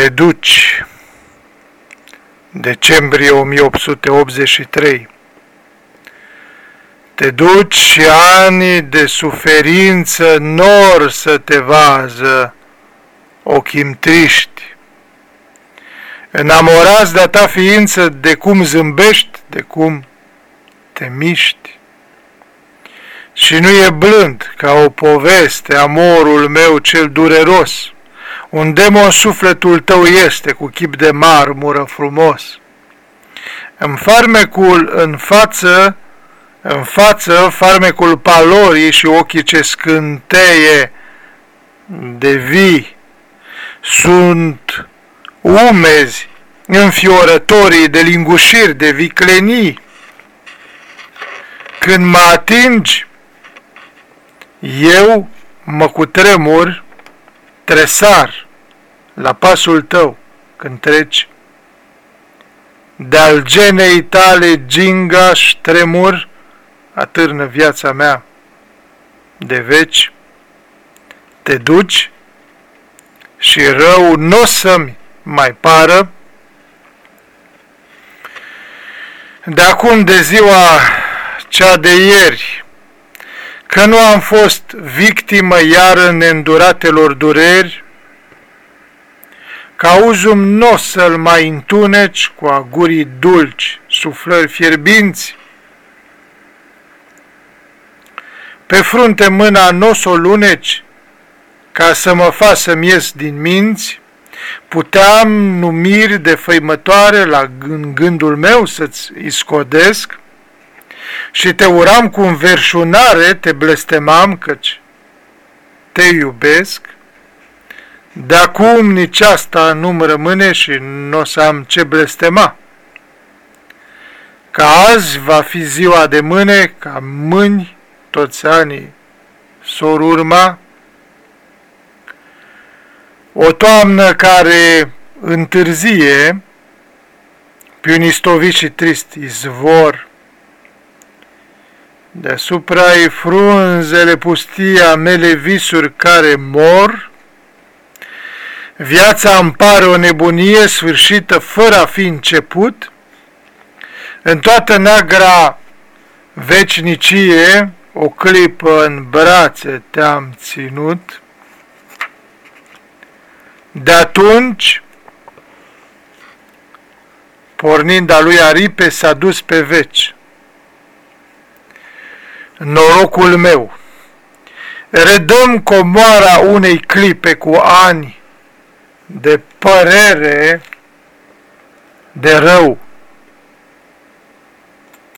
Te duci. Decembrie 1883 Te duci și ani de suferință nor să te vază, ochim triști. Enamorați de-a ta ființă, de cum zâmbești, de cum te miști. Și nu e blând ca o poveste amorul meu cel dureros, un demon sufletul tău este cu chip de marmură frumos. În farmecul în față, în față, farmecul palorii și ochii ce scânteie de vii sunt umezi, înfiorătorii de lingușiri, de viclenii. Când mă atingi, eu mă cutremur tresar la pasul tău când treci, de-al genei tale gingaș ștremur, atârnă viața mea de veci, te duci și rău nu o să-mi mai pară, de acum de ziua cea de ieri, că nu am fost victimă iar în înduratelor dureri, că auzum nu să-l mai întuneci cu agurii dulci, suflări fierbinți, pe frunte mâna nu s-o luneci, ca să mă fac să-mi ies din minți, puteam numiri de făimătoare la gândul meu să-ți iscodesc, și te uram cu înverșunare, te blestemam căci te iubesc, de acum nici asta nu-mi rămâne și nu o să am ce blestema. Ca azi va fi ziua de mâine, ca mâini toți anii s-or urma, o toamnă care întârzie, pe un istovit și trist izvor, Deasupra-i frunzele pustia mele visuri care mor, Viața îmi pare o nebunie sfârșită fără a fi început, În toată neagra vecinicie, o clipă în brațe te-am ținut, De atunci, pornind a lui aripe, s-a dus pe veci norocul meu. Redăm comoara unei clipe cu ani de părere de rău